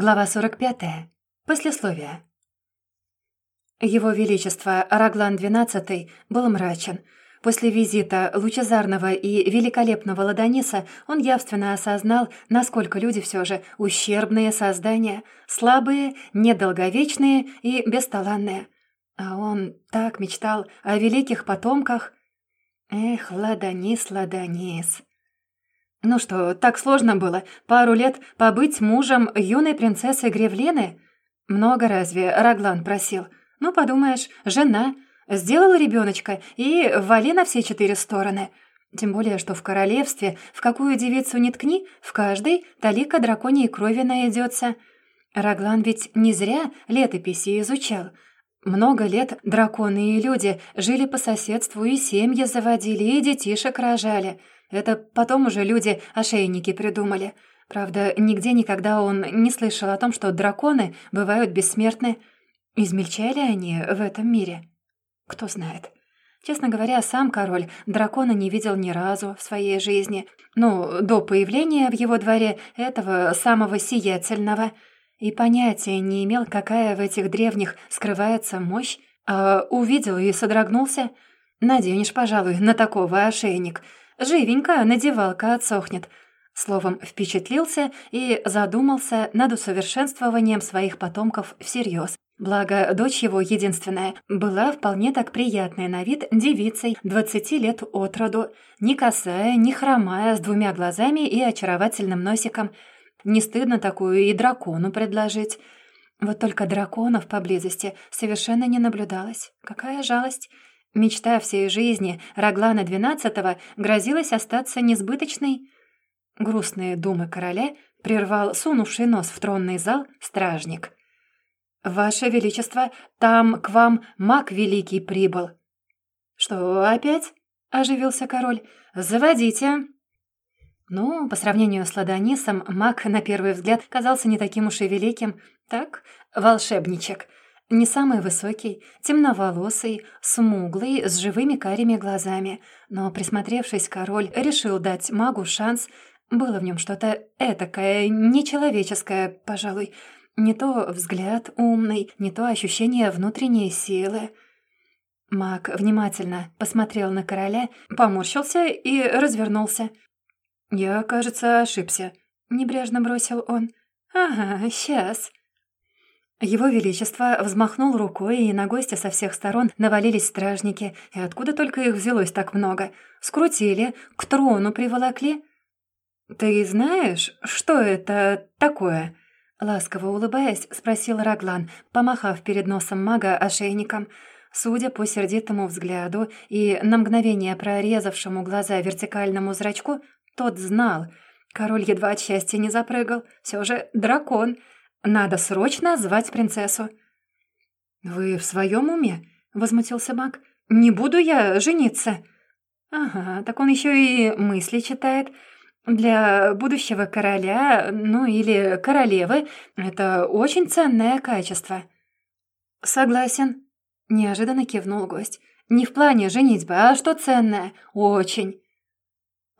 Глава 45. Послесловие. Его Величество Раглан XII был мрачен. После визита лучезарного и великолепного Ладониса он явственно осознал, насколько люди все же ущербные создания, слабые, недолговечные и бесталанные. А он так мечтал о великих потомках. Эх, Ладонис, Ладонис. Ну что, так сложно было пару лет побыть мужем юной принцессы Гревлены? Много разве Раглан просил? Ну, подумаешь, жена. Сделала ребеночка и вали на все четыре стороны. Тем более, что в королевстве, в какую девицу не ткни, в каждой талика драконьей крови найдется. Раглан ведь не зря летописи изучал. Много лет драконы и люди жили по соседству и семьи заводили, и детишек рожали — это потом уже люди ошейники придумали. Правда, нигде никогда он не слышал о том, что драконы бывают бессмертны. Измельчали они в этом мире? Кто знает. Честно говоря, сам король дракона не видел ни разу в своей жизни. Ну, до появления в его дворе этого самого сиятельного. И понятия не имел, какая в этих древних скрывается мощь. А увидел и содрогнулся. Наденешь, пожалуй, на такого ошейник — Живенько надевалка отсохнет. Словом, впечатлился и задумался над усовершенствованием своих потомков всерьез. Благо, дочь его, единственная, была вполне так приятная на вид девицей, двадцати лет от роду, не косая, не хромая, с двумя глазами и очаровательным носиком. Не стыдно такую и дракону предложить. Вот только драконов поблизости совершенно не наблюдалось. Какая жалость. Мечта всей жизни Раглана XII грозилась остаться несбыточной. Грустные думы короля прервал сунувший нос в тронный зал стражник. «Ваше Величество, там к вам маг великий прибыл». «Что, опять?» — оживился король. «Заводите». Ну, по сравнению с Ладонисом, маг, на первый взгляд, казался не таким уж и великим. Так, волшебничек — не самый высокий, темноволосый, смуглый, с живыми карими глазами. Но, присмотревшись, король решил дать магу шанс. Было в нем что-то этакое, нечеловеческое, пожалуй. Не то взгляд умный, не то ощущение внутренней силы. Маг внимательно посмотрел на короля, поморщился и развернулся. «Я, кажется, ошибся», — небрежно бросил он. «Ага, сейчас». Его Величество взмахнул рукой, и на гостя со всех сторон навалились стражники, и откуда только их взялось так много. Скрутили, к трону приволокли. «Ты знаешь, что это такое?» Ласково улыбаясь, спросил Раглан, помахав перед носом мага ошейником. Судя по сердитому взгляду и на мгновение прорезавшему глаза вертикальному зрачку, тот знал. Король едва от счастья не запрыгал. Все же дракон — надо срочно звать принцессу». «Вы в своем уме?» — возмутился маг. «Не буду я жениться». «Ага, так он еще и мысли читает. Для будущего короля, ну или королевы, это очень ценное качество». «Согласен», — неожиданно кивнул гость. «Не в плане женитьбы, а что ценное? Очень».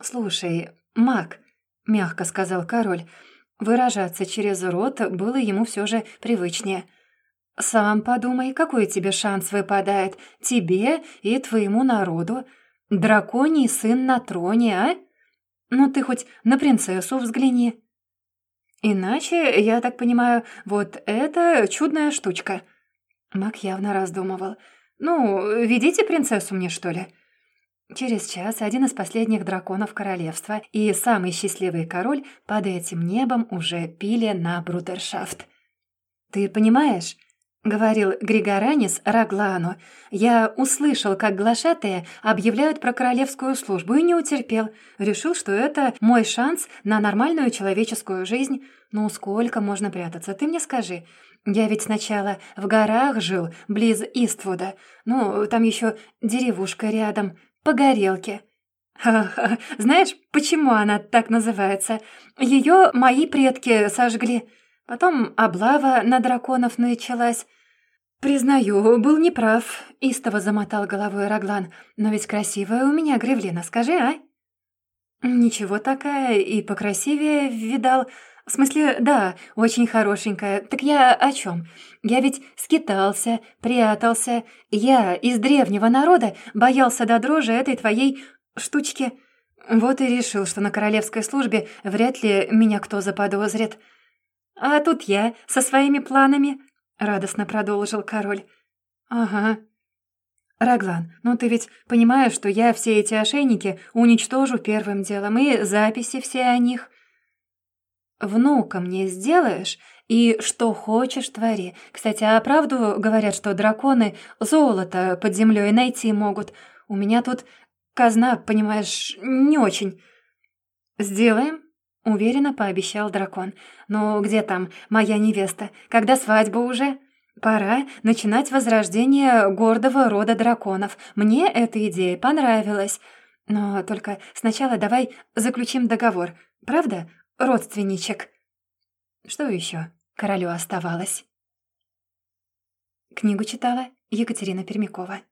«Слушай, маг», — мягко сказал король, — Выражаться через рот было ему все же привычнее. «Сам подумай, какой тебе шанс выпадает, тебе и твоему народу. Драконий сын на троне, а? Ну ты хоть на принцессу взгляни». «Иначе, я так понимаю, вот это чудная штучка». Мак явно раздумывал. «Ну, ведите принцессу мне, что ли?» Через час один из последних драконов королевства и самый счастливый король под этим небом уже пили на брудершафт. «Ты понимаешь?» — говорил Григоранис Раглану. «Я услышал, как глашатые объявляют про королевскую службу и не утерпел. Решил, что это мой шанс на нормальную человеческую жизнь. Ну, сколько можно прятаться, ты мне скажи. Я ведь сначала в горах жил, близ Иствуда. Ну, там еще деревушка рядом» по горелке. Знаешь, почему она так называется? Ее мои предки сожгли. Потом облава на драконов началась. «Признаю, был неправ», — истово замотал головой Раглан. «Но ведь красивая у меня гривлина, скажи, а?» «Ничего такая, и покрасивее видал. В смысле, да, очень хорошенькая. Так я о чем? Я ведь скитался, прятался. Я из древнего народа боялся до дрожи этой твоей штучки. Вот и решил, что на королевской службе вряд ли меня кто заподозрит. А тут я со своими планами, — радостно продолжил король. Ага. Раглан, ну ты ведь понимаешь, что я все эти ошейники уничтожу первым делом и записи все о них. Внука мне сделаешь, и что хочешь твори. Кстати, а правду говорят, что драконы золото под землей найти могут. У меня тут казна, понимаешь, не очень. Сделаем, уверенно пообещал дракон. Ну, где там моя невеста? Когда свадьба уже? Пора начинать возрождение гордого рода драконов. Мне эта идея понравилась. Но только сначала давай заключим договор. Правда, родственничек. Что еще королю оставалось? Книгу читала Екатерина Пермякова.